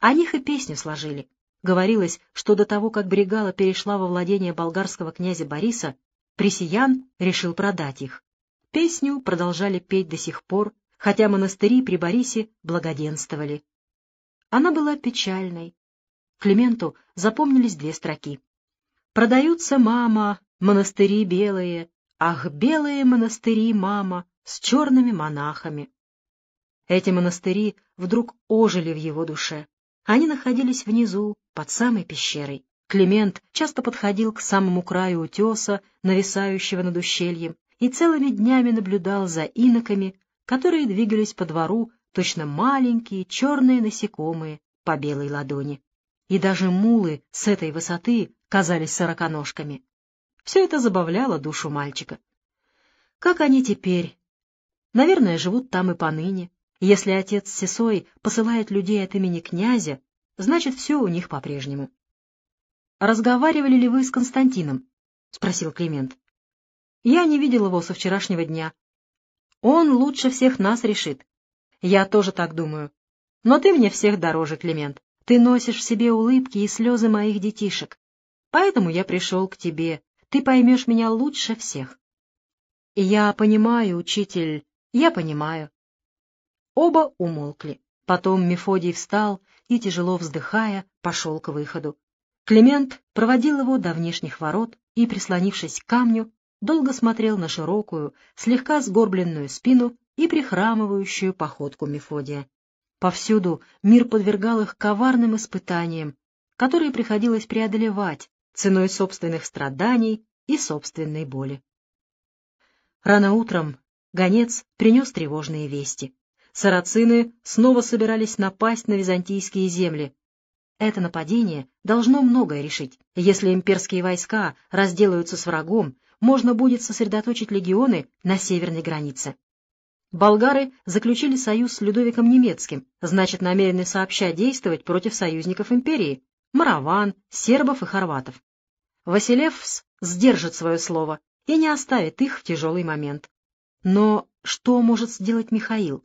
О них и песню сложили. Говорилось, что до того, как Бригала перешла во владение болгарского князя Бориса, Пресиян решил продать их. Песню продолжали петь до сих пор, хотя монастыри при Борисе благоденствовали. Она была печальной. Клименту запомнились две строки. «Продаются, мама, монастыри белые, ах, белые монастыри, мама, с черными монахами». Эти монастыри вдруг ожили в его душе. Они находились внизу, под самой пещерой. Климент часто подходил к самому краю утеса, нависающего над ущельем, и целыми днями наблюдал за иноками, которые двигались по двору, точно маленькие черные насекомые по белой ладони. И даже мулы с этой высоты казались сороконожками. Все это забавляло душу мальчика. Как они теперь? Наверное, живут там и поныне. Если отец Сесой посылает людей от имени князя, значит, все у них по-прежнему. «Разговаривали ли вы с Константином?» — спросил Климент. «Я не видел его со вчерашнего дня. Он лучше всех нас решит. Я тоже так думаю. Но ты мне всех дороже, Климент. Ты носишь в себе улыбки и слезы моих детишек. Поэтому я пришел к тебе. Ты поймешь меня лучше всех». «Я понимаю, учитель, я понимаю», Оба умолкли. Потом Мефодий встал и, тяжело вздыхая, пошел к выходу. Климент проводил его до внешних ворот и, прислонившись к камню, долго смотрел на широкую, слегка сгорбленную спину и прихрамывающую походку Мефодия. Повсюду мир подвергал их коварным испытаниям, которые приходилось преодолевать ценой собственных страданий и собственной боли. Рано утром гонец принес тревожные вести. Сарацины снова собирались напасть на византийские земли. Это нападение должно многое решить. Если имперские войска разделаются с врагом, можно будет сосредоточить легионы на северной границе. Болгары заключили союз с Людовиком Немецким, значит, намерены сообща действовать против союзников империи — мараван, сербов и хорватов. Василевс сдержит свое слово и не оставит их в тяжелый момент. Но что может сделать Михаил?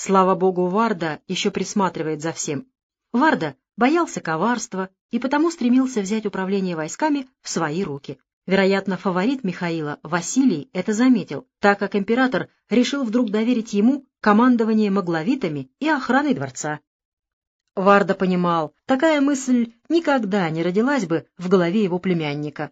Слава богу, Варда еще присматривает за всем. Варда боялся коварства и потому стремился взять управление войсками в свои руки. Вероятно, фаворит Михаила, Василий, это заметил, так как император решил вдруг доверить ему командование магловитами и охраной дворца. Варда понимал, такая мысль никогда не родилась бы в голове его племянника.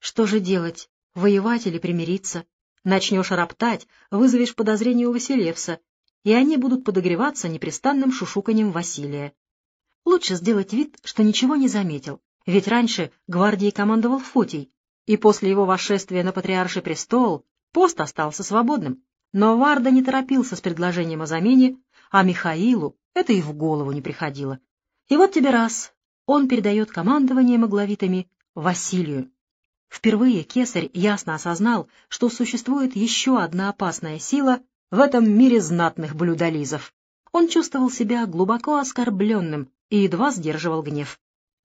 Что же делать, воевать или примириться? Начнешь роптать, вызовешь подозрение у Василевса, и они будут подогреваться непрестанным шушуканьем Василия. Лучше сделать вид, что ничего не заметил, ведь раньше гвардией командовал Фотий, и после его восшествия на патриарший престол пост остался свободным. Но Варда не торопился с предложением о замене, а Михаилу это и в голову не приходило. И вот тебе раз, он передает командование магловитами Василию. Впервые кесарь ясно осознал, что существует еще одна опасная сила, в этом мире знатных блюдолизов. Он чувствовал себя глубоко оскорбленным и едва сдерживал гнев.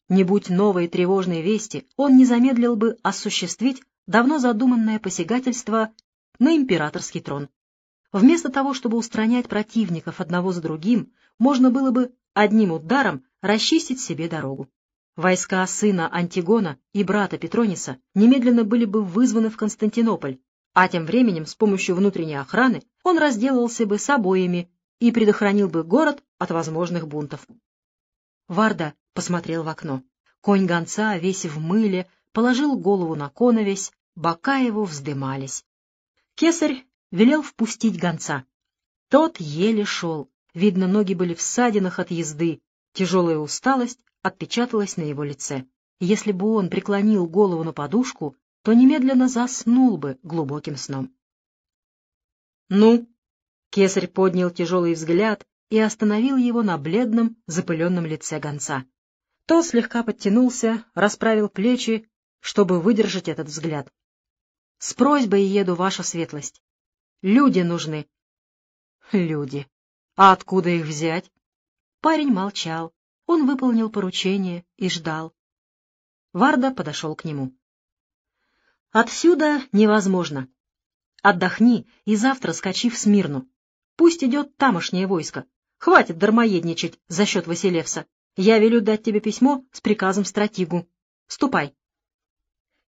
Не будь новой тревожной вести, он не замедлил бы осуществить давно задуманное посягательство на императорский трон. Вместо того, чтобы устранять противников одного за другим, можно было бы одним ударом расчистить себе дорогу. Войска сына Антигона и брата Петрониса немедленно были бы вызваны в Константинополь, а тем временем с помощью внутренней охраны он разделался бы с обоими и предохранил бы город от возможных бунтов. Варда посмотрел в окно. Конь гонца, весь в мыле, положил голову на коновесь, бока его вздымались. Кесарь велел впустить гонца. Тот еле шел, видно, ноги были в ссадинах от езды, тяжелая усталость отпечаталась на его лице. Если бы он преклонил голову на подушку, то немедленно заснул бы глубоким сном. «Ну?» — кесарь поднял тяжелый взгляд и остановил его на бледном, запыленном лице гонца. Тот слегка подтянулся, расправил плечи, чтобы выдержать этот взгляд. «С просьбой еду, ваша светлость. Люди нужны». «Люди. А откуда их взять?» Парень молчал. Он выполнил поручение и ждал. Варда подошел к нему. Отсюда невозможно. Отдохни и завтра скачи в Смирну. Пусть идет тамошнее войско. Хватит дармоедничать за счет Василевса. Я велю дать тебе письмо с приказом стратигу. Ступай.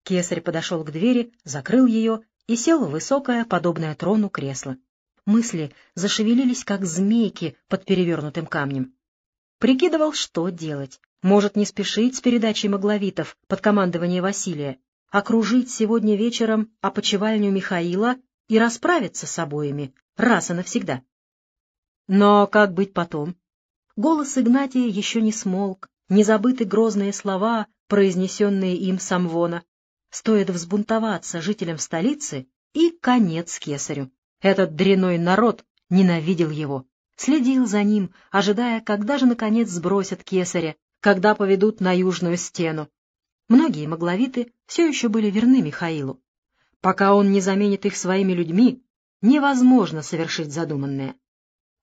Кесарь подошел к двери, закрыл ее и сел в высокое, подобное трону, кресло. Мысли зашевелились, как змейки под перевернутым камнем. Прикидывал, что делать. Может, не спешить с передачей магловитов под командование Василия, окружить сегодня вечером опочивальню Михаила и расправиться с обоими, раз и навсегда. Но как быть потом? Голос Игнатия еще не смолк, не забыты грозные слова, произнесенные им Самвона. Стоит взбунтоваться жителям столицы, и конец кесарю. Этот дряной народ ненавидел его, следил за ним, ожидая, когда же, наконец, сбросят кесаря, когда поведут на южную стену. Многие магловиты все еще были верны Михаилу. Пока он не заменит их своими людьми, невозможно совершить задуманное.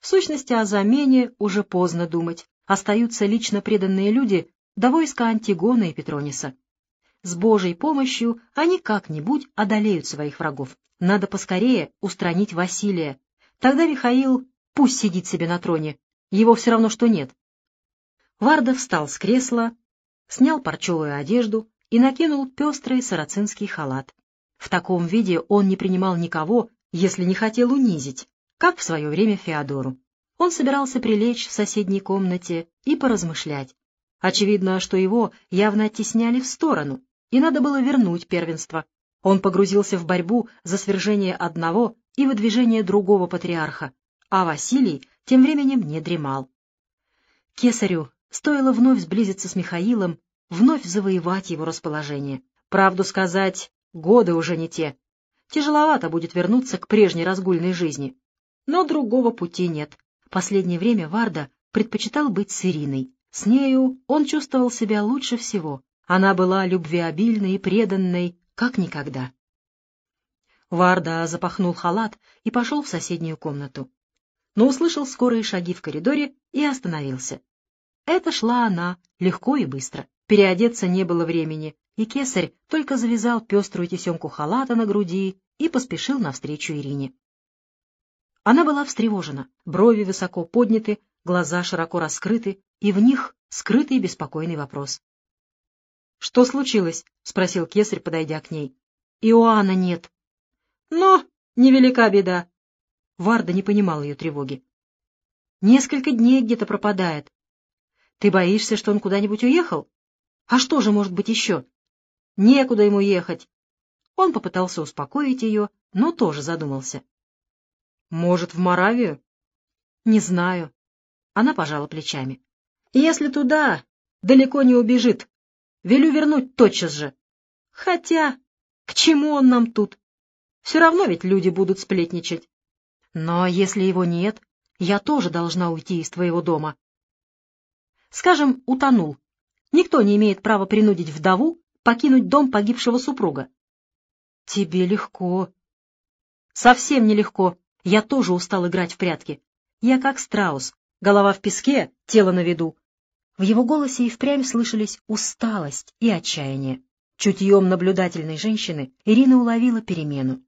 В сущности, о замене уже поздно думать. Остаются лично преданные люди до войска Антигона и Петрониса. С Божьей помощью они как-нибудь одолеют своих врагов. Надо поскорее устранить Василия. Тогда Михаил пусть сидит себе на троне. Его все равно, что нет. Варда встал с кресла, снял парчевую одежду и накинул пестрый сарацинский халат. В таком виде он не принимал никого, если не хотел унизить, как в свое время Феодору. Он собирался прилечь в соседней комнате и поразмышлять. Очевидно, что его явно оттесняли в сторону, и надо было вернуть первенство. Он погрузился в борьбу за свержение одного и выдвижение другого патриарха, а Василий тем временем не дремал. Кесарю стоило вновь сблизиться с Михаилом, вновь завоевать его расположение. Правду сказать, годы уже не те. Тяжеловато будет вернуться к прежней разгульной жизни. Но другого пути нет. Последнее время Варда предпочитал быть с Ириной. С нею он чувствовал себя лучше всего. Она была любвеобильной и преданной, как никогда. Варда запахнул халат и пошел в соседнюю комнату. Но услышал скорые шаги в коридоре и остановился. Это шла она, легко и быстро. Переодеться не было времени, и кесарь только завязал пеструю тесемку халата на груди и поспешил навстречу Ирине. Она была встревожена, брови высоко подняты, глаза широко раскрыты, и в них скрытый беспокойный вопрос. — Что случилось? — спросил кесарь, подойдя к ней. — Иоанна нет. — Но невелика беда. Варда не понимал ее тревоги. — Несколько дней где-то пропадает. Ты боишься, что он куда-нибудь уехал? А что же может быть еще? Некуда ему ехать. Он попытался успокоить ее, но тоже задумался. — Может, в Моравию? — Не знаю. Она пожала плечами. — Если туда, далеко не убежит. Велю вернуть тотчас же. Хотя, к чему он нам тут? Все равно ведь люди будут сплетничать. Но если его нет, я тоже должна уйти из твоего дома. Скажем, утонул. Никто не имеет права принудить вдову покинуть дом погибшего супруга. Тебе легко. Совсем нелегко. Я тоже устал играть в прятки. Я как страус. Голова в песке, тело на виду. В его голосе и впрямь слышались усталость и отчаяние. Чутьем наблюдательной женщины Ирина уловила перемену.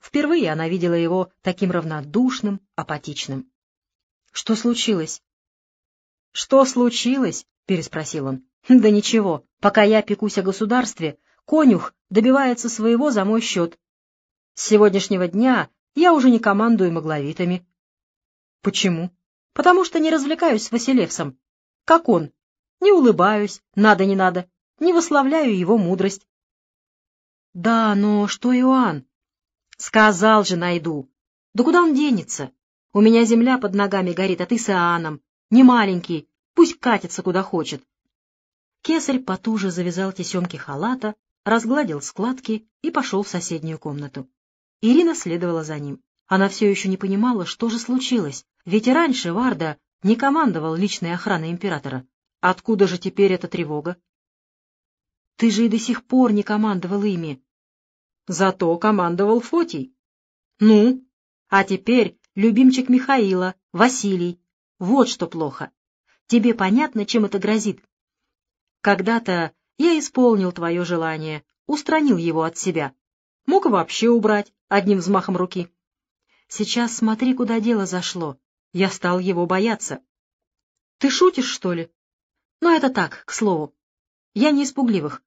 Впервые она видела его таким равнодушным, апатичным. — Что случилось? — Что случилось? — переспросил он. — Да ничего, пока я пекусь о государстве, конюх добивается своего за мой счет. С сегодняшнего дня я уже не командую магловитами. — Почему? — Потому что не развлекаюсь с Василевсом как он. Не улыбаюсь, надо не надо, не выславляю его мудрость. — Да, но что Иоанн? — Сказал же, найду. Да куда он денется? У меня земля под ногами горит, а ты с Иоанном. Не маленький, пусть катится куда хочет. Кесарь потуже завязал тесемки халата, разгладил складки и пошел в соседнюю комнату. Ирина следовала за ним. Она все еще не понимала, что же случилось, ведь и раньше Варда не командовал личной охраной императора. Откуда же теперь эта тревога? Ты же и до сих пор не командовал ими. Зато командовал Фотий. Ну, а теперь любимчик Михаила, Василий. Вот что плохо. Тебе понятно, чем это грозит? Когда-то я исполнил твое желание, устранил его от себя. Мог вообще убрать одним взмахом руки. Сейчас смотри, куда дело зашло. Я стал его бояться. Ты шутишь, что ли? Ну, это так, к слову. Я не испугливых.